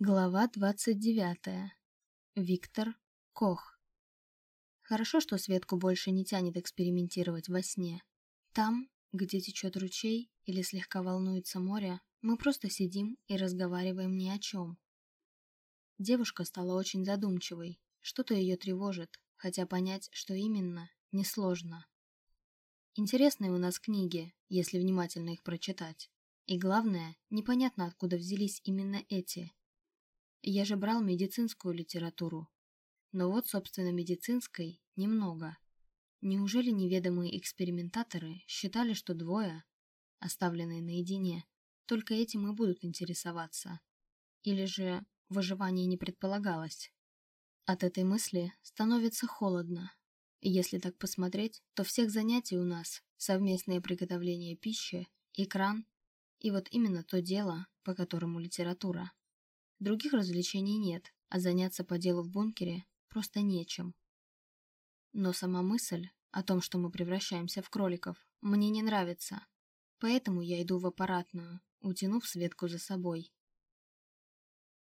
Глава 29. Виктор Кох. Хорошо, что Светку больше не тянет экспериментировать во сне. Там, где течет ручей или слегка волнуется море, мы просто сидим и разговариваем ни о чем. Девушка стала очень задумчивой, что-то ее тревожит, хотя понять, что именно, несложно. Интересные у нас книги, если внимательно их прочитать. И главное, непонятно, откуда взялись именно эти – я же брал медицинскую литературу. Но вот, собственно, медицинской немного. Неужели неведомые экспериментаторы считали, что двое, оставленные наедине, только этим и будут интересоваться? Или же выживание не предполагалось? От этой мысли становится холодно. Если так посмотреть, то всех занятий у нас совместное приготовление пищи, экран и вот именно то дело, по которому литература. Других развлечений нет, а заняться по делу в бункере просто нечем. Но сама мысль о том, что мы превращаемся в кроликов, мне не нравится. Поэтому я иду в аппаратную, утянув Светку за собой.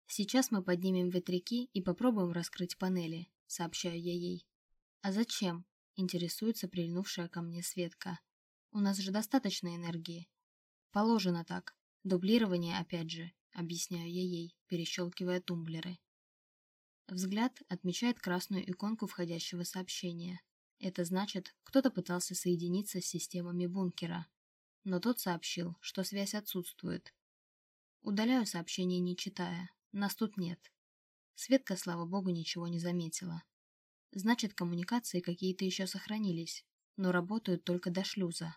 Сейчас мы поднимем ветряки и попробуем раскрыть панели, сообщаю я ей. А зачем? Интересуется прильнувшая ко мне Светка. У нас же достаточно энергии. Положено так. Дублирование опять же объясняю я ей, перещелкивая тумблеры. Взгляд отмечает красную иконку входящего сообщения. Это значит, кто-то пытался соединиться с системами бункера. Но тот сообщил, что связь отсутствует. Удаляю сообщение, не читая. Нас тут нет. Светка, слава богу, ничего не заметила. Значит, коммуникации какие-то еще сохранились, но работают только до шлюза.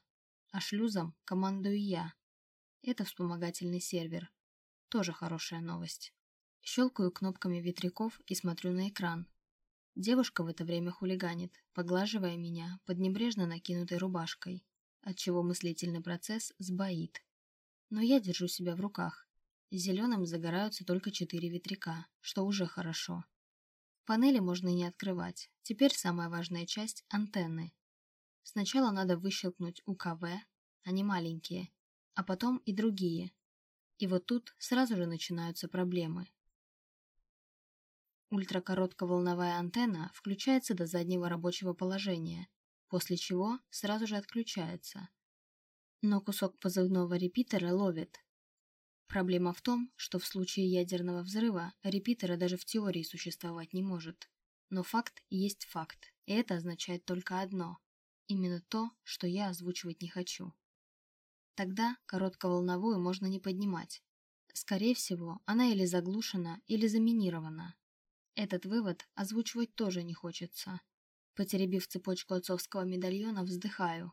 А шлюзом командую я. Это вспомогательный сервер, тоже хорошая новость. Щелкаю кнопками ветряков и смотрю на экран. Девушка в это время хулиганит, поглаживая меня под небрежно накинутой рубашкой, отчего мыслительный процесс сбоит. Но я держу себя в руках. Зеленым загораются только четыре ветряка, что уже хорошо. Панели можно и не открывать. Теперь самая важная часть – антенны. Сначала надо выщелкнуть УКВ, они маленькие, а потом и другие, и вот тут сразу же начинаются проблемы. Ультракоротковолновая антенна включается до заднего рабочего положения, после чего сразу же отключается. Но кусок позывного репитера ловит. Проблема в том, что в случае ядерного взрыва репитера даже в теории существовать не может. Но факт есть факт, и это означает только одно. Именно то, что я озвучивать не хочу. Тогда коротковолновую можно не поднимать. Скорее всего, она или заглушена, или заминирована. Этот вывод озвучивать тоже не хочется. Потеребив цепочку отцовского медальона, вздыхаю.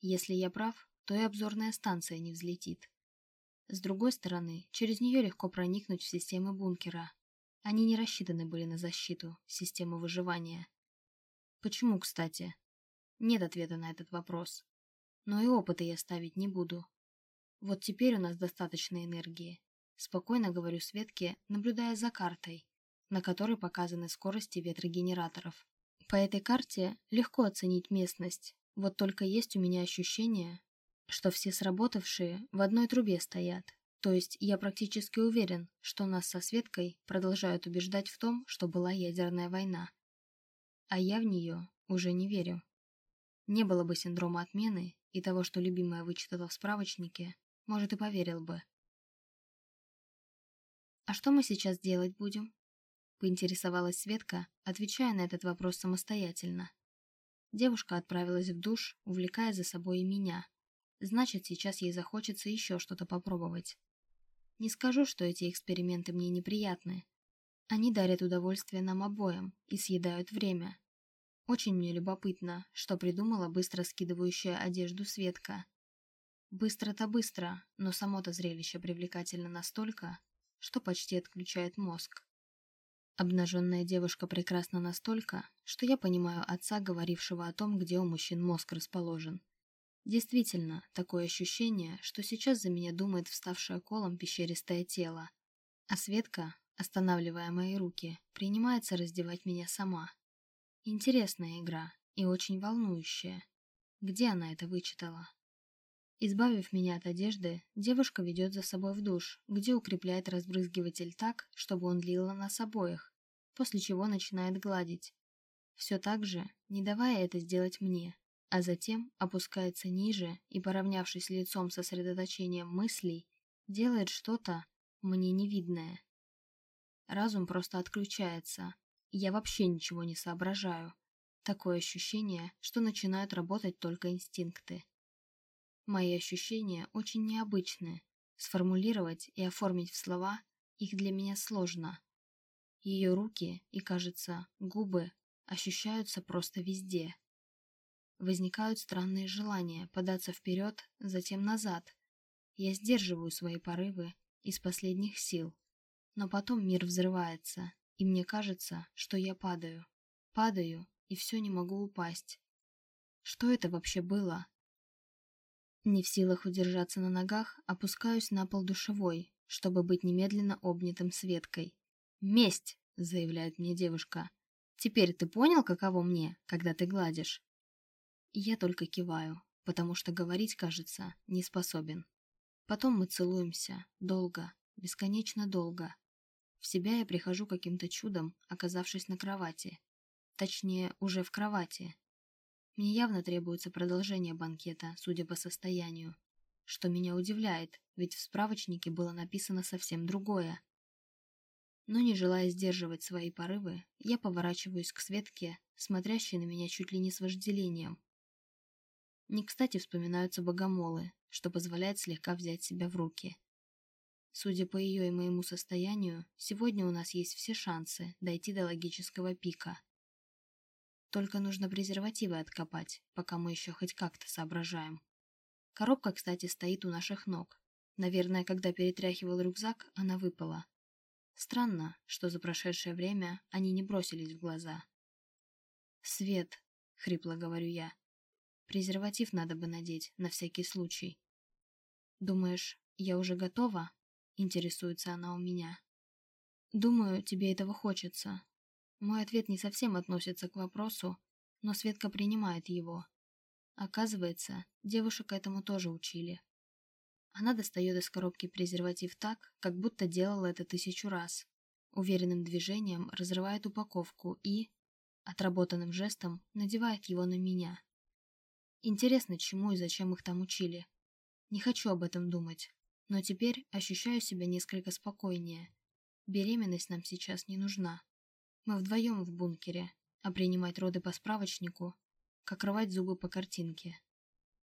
Если я прав, то и обзорная станция не взлетит. С другой стороны, через нее легко проникнуть в системы бункера. Они не рассчитаны были на защиту, систему выживания. Почему, кстати? Нет ответа на этот вопрос но и опыта я ставить не буду. Вот теперь у нас достаточно энергии. Спокойно говорю Светке, наблюдая за картой, на которой показаны скорости ветрогенераторов. По этой карте легко оценить местность, вот только есть у меня ощущение, что все сработавшие в одной трубе стоят. То есть я практически уверен, что нас со Светкой продолжают убеждать в том, что была ядерная война. А я в нее уже не верю. Не было бы синдрома отмены, и того, что любимая вычитала в справочнике, может и поверил бы. «А что мы сейчас делать будем?» — поинтересовалась Светка, отвечая на этот вопрос самостоятельно. Девушка отправилась в душ, увлекая за собой и меня. Значит, сейчас ей захочется еще что-то попробовать. Не скажу, что эти эксперименты мне неприятны. Они дарят удовольствие нам обоим и съедают время. Очень мне любопытно, что придумала быстро скидывающая одежду Светка. Быстро-то быстро, но само-то зрелище привлекательно настолько, что почти отключает мозг. Обнаженная девушка прекрасна настолько, что я понимаю отца, говорившего о том, где у мужчин мозг расположен. Действительно, такое ощущение, что сейчас за меня думает вставшее колом пещеристое тело. А Светка, останавливая мои руки, принимается раздевать меня сама. Интересная игра и очень волнующая. Где она это вычитала? Избавив меня от одежды, девушка ведет за собой в душ, где укрепляет разбрызгиватель так, чтобы он лил на нас обоих, после чего начинает гладить. Все так же, не давая это сделать мне, а затем опускается ниже и, поравнявшись лицом со сосредоточением мыслей, делает что-то мне невидное. Разум просто отключается, я вообще ничего не соображаю. Такое ощущение, что начинают работать только инстинкты. Мои ощущения очень необычны. Сформулировать и оформить в слова их для меня сложно. Ее руки и, кажется, губы ощущаются просто везде. Возникают странные желания податься вперед, затем назад. Я сдерживаю свои порывы из последних сил. Но потом мир взрывается, и мне кажется, что я падаю. Падаю, и все не могу упасть. Что это вообще было? Не в силах удержаться на ногах, опускаюсь на пол душевой, чтобы быть немедленно обнятым Светкой. «Месть!» — заявляет мне девушка. «Теперь ты понял, каково мне, когда ты гладишь?» я только киваю, потому что говорить, кажется, не способен. Потом мы целуемся, долго, бесконечно долго. В себя я прихожу каким-то чудом, оказавшись на кровати. Точнее, уже в кровати, мне явно требуется продолжение банкета, судя по состоянию. Что меня удивляет, ведь в справочнике было написано совсем другое. Но не желая сдерживать свои порывы, я поворачиваюсь к Светке, смотрящей на меня чуть ли не с вожделением. Не кстати вспоминаются богомолы, что позволяет слегка взять себя в руки. Судя по ее и моему состоянию, сегодня у нас есть все шансы дойти до логического пика. Только нужно презервативы откопать, пока мы еще хоть как-то соображаем. Коробка, кстати, стоит у наших ног. Наверное, когда перетряхивал рюкзак, она выпала. Странно, что за прошедшее время они не бросились в глаза. «Свет», — хрипло говорю я. «Презерватив надо бы надеть, на всякий случай». «Думаешь, я уже готова?» — интересуется она у меня. «Думаю, тебе этого хочется, мой ответ не совсем относится к вопросу, но Светка принимает его. Оказывается, девушек этому тоже учили. Она достает из коробки презерватив так, как будто делала это тысячу раз. Уверенным движением разрывает упаковку и, отработанным жестом, надевает его на меня. Интересно, чему и зачем их там учили. Не хочу об этом думать, но теперь ощущаю себя несколько спокойнее. Беременность нам сейчас не нужна. Мы вдвоем в бункере, а принимать роды по справочнику, как рвать зубы по картинке.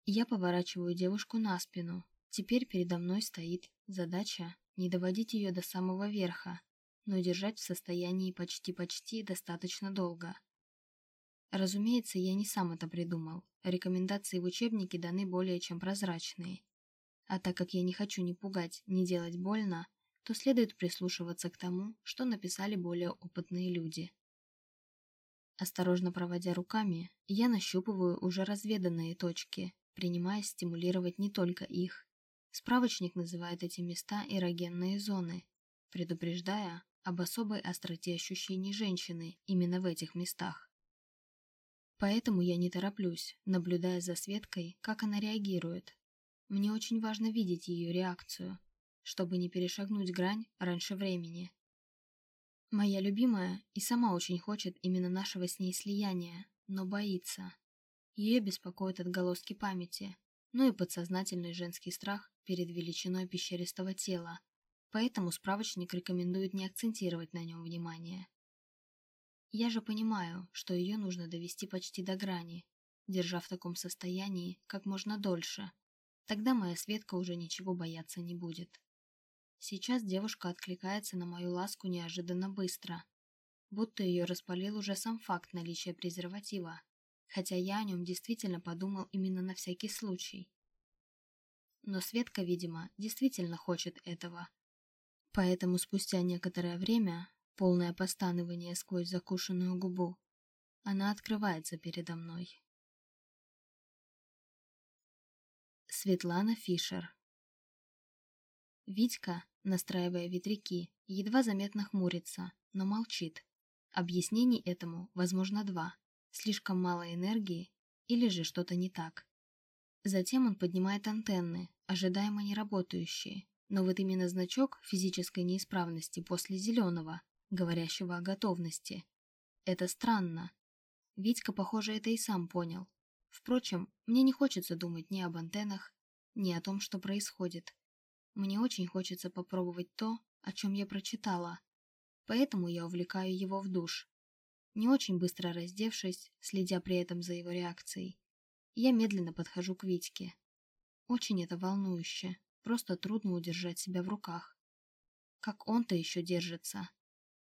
Я поворачиваю девушку на спину. Теперь передо мной стоит задача не доводить ее до самого верха, но держать в состоянии почти-почти достаточно долго. Разумеется, я не сам это придумал. Рекомендации в учебнике даны более чем прозрачные. А так как я не хочу ни пугать, ни делать больно, то следует прислушиваться к тому, что написали более опытные люди. Осторожно проводя руками, я нащупываю уже разведанные точки, принимаясь стимулировать не только их. Справочник называет эти места эрогенные зоны, предупреждая об особой остроте ощущений женщины именно в этих местах. Поэтому я не тороплюсь, наблюдая за Светкой, как она реагирует. Мне очень важно видеть ее реакцию, чтобы не перешагнуть грань раньше времени. Моя любимая и сама очень хочет именно нашего с ней слияния, но боится. Ее беспокоят отголоски памяти, ну и подсознательный женский страх перед величиной пещеристого тела, поэтому справочник рекомендует не акцентировать на нем внимание. Я же понимаю, что ее нужно довести почти до грани, держа в таком состоянии как можно дольше. Тогда моя Светка уже ничего бояться не будет. Сейчас девушка откликается на мою ласку неожиданно быстро, будто ее распалил уже сам факт наличия презерватива, хотя я о нем действительно подумал именно на всякий случай. Но Светка, видимо, действительно хочет этого. Поэтому спустя некоторое время, полное постанывание сквозь закушенную губу, она открывается передо мной. Светлана Фишер Витька, настраивая ветряки, едва заметно хмурится, но молчит. Объяснений этому, возможно, два. Слишком мало энергии или же что-то не так. Затем он поднимает антенны, ожидаемо не работающие, но вот именно значок физической неисправности после зеленого, говорящего о готовности. Это странно. Витька, похоже, это и сам понял. Впрочем, мне не хочется думать ни об антеннах, ни о том, что происходит. Мне очень хочется попробовать то, о чем я прочитала. Поэтому я увлекаю его в душ. Не очень быстро раздевшись, следя при этом за его реакцией, я медленно подхожу к Витьке. Очень это волнующе, просто трудно удержать себя в руках. Как он-то еще держится?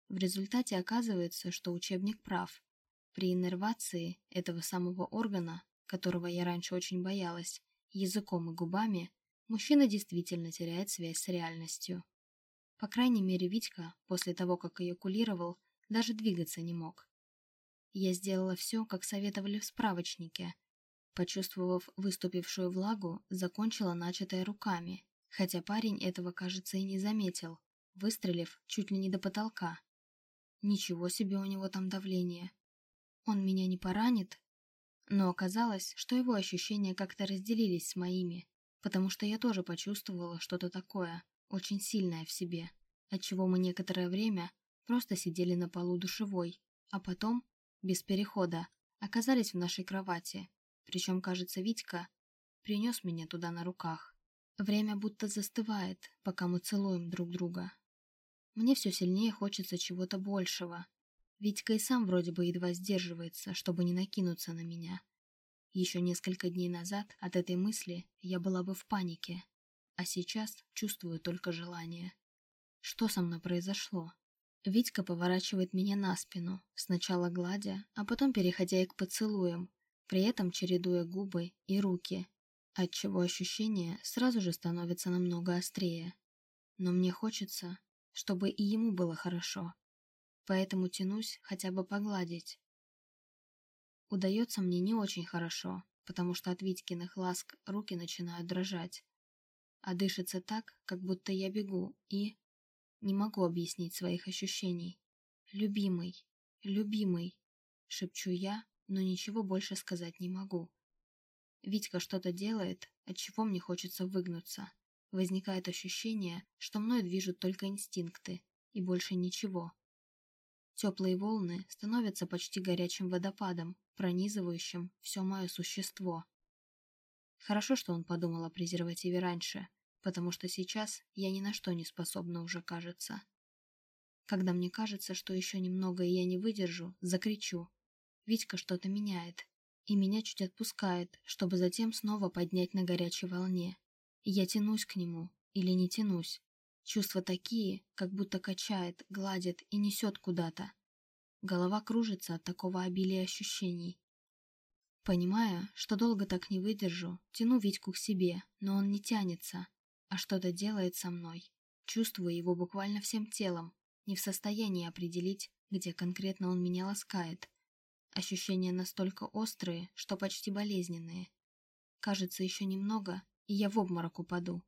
В результате оказывается, что учебник прав. При иннервации этого самого органа, которого я раньше очень боялась, языком и губами, мужчина действительно теряет связь с реальностью. По крайней мере, Витька, после того, как эякулировал, даже двигаться не мог. Я сделала все, как советовали в справочнике. Почувствовав выступившую влагу, закончила начатое руками, хотя парень этого, кажется, и не заметил, выстрелив чуть ли не до потолка. Ничего себе у него там давление. Он меня не поранит? Но оказалось, что его ощущения как-то разделились с моими, потому что я тоже почувствовала что-то такое, очень сильное в себе, отчего мы некоторое время просто сидели на полу душевой, а потом, без перехода, оказались в нашей кровати, причем, кажется, Витька принес меня туда на руках. Время будто застывает, пока мы целуем друг друга. Мне все сильнее хочется чего-то большего. Витька и сам вроде бы едва сдерживается, чтобы не накинуться на меня. Еще несколько дней назад от этой мысли я была бы в панике, а сейчас чувствую только желание. Что со мной произошло? Витька поворачивает меня на спину, сначала гладя, а потом переходя и к поцелуям, при этом чередуя губы и руки, отчего ощущение сразу же становится намного острее. Но мне хочется, чтобы и ему было хорошо. Поэтому тянусь хотя бы погладить. Удается мне не очень хорошо, потому что от Витькиных ласк руки начинают дрожать. А дышится так, как будто я бегу, и... Не могу объяснить своих ощущений. «Любимый, любимый», — шепчу я, но ничего больше сказать не могу. Витька что-то делает, от чего мне хочется выгнуться. Возникает ощущение, что мной движут только инстинкты и больше ничего. Теплые волны становятся почти горячим водопадом, пронизывающим все мое существо. Хорошо, что он подумал о презервативе раньше, потому что сейчас я ни на что не способна уже, кажется. Когда мне кажется, что еще немного и я не выдержу, закричу. Витька что-то меняет, и меня чуть отпускает, чтобы затем снова поднять на горячей волне. Я тянусь к нему или не тянусь. Чувства такие, как будто качает, гладит и несет куда-то. Голова кружится от такого обилия ощущений. Понимая, что долго так не выдержу, тяну Витьку к себе, но он не тянется, а что-то делает со мной. Чувствую его буквально всем телом, не в состоянии определить, где конкретно он меня ласкает. Ощущения настолько острые, что почти болезненные. Кажется, еще немного, и я в обморок упаду.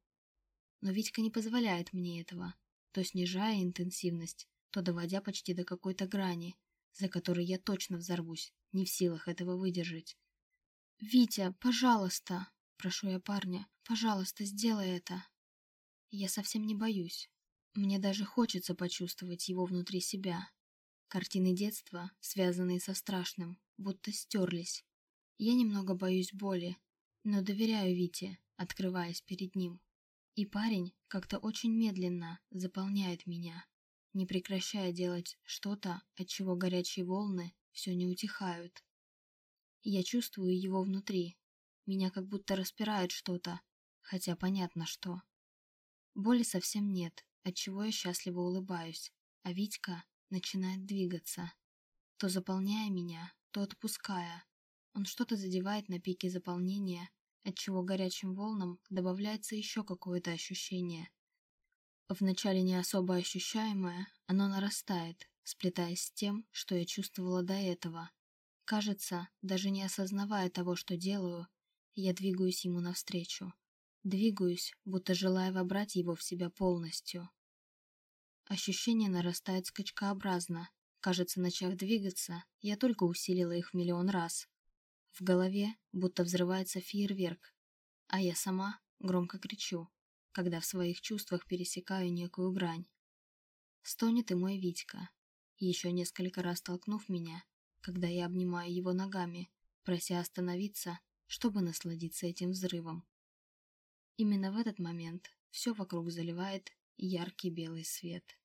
Но Витька не позволяет мне этого, то снижая интенсивность, то доводя почти до какой-то грани, за которой я точно взорвусь, не в силах этого выдержать. «Витя, пожалуйста!» – прошу я парня. «Пожалуйста, сделай это!» Я совсем не боюсь. Мне даже хочется почувствовать его внутри себя. Картины детства, связанные со страшным, будто стерлись. Я немного боюсь боли, но доверяю Вите, открываясь перед ним. И парень как-то очень медленно заполняет меня, не прекращая делать что-то, от чего горячие волны все не утихают. Я чувствую его внутри. Меня как будто распирает что-то, хотя понятно что. Боли совсем нет, от чего я счастливо улыбаюсь, а Витька начинает двигаться, то заполняя меня, то отпуская. Он что-то задевает на пике заполнения, отчего горячим волнам добавляется еще какое-то ощущение. Вначале не особо ощущаемое, оно нарастает, сплетаясь с тем, что я чувствовала до этого. Кажется, даже не осознавая того, что делаю, я двигаюсь ему навстречу. Двигаюсь, будто желая вобрать его в себя полностью. Ощущения нарастают скачкообразно. Кажется, начав двигаться, я только усилила их в миллион раз. В голове будто взрывается фейерверк, А я сама громко кричу, когда в своих чувствах пересекаю некую грань. Стонет и мой Витька, еще несколько раз толкнув меня, когда я обнимаю его ногами, прося остановиться, чтобы насладиться этим взрывом. Именно в этот момент все вокруг заливает яркий белый свет.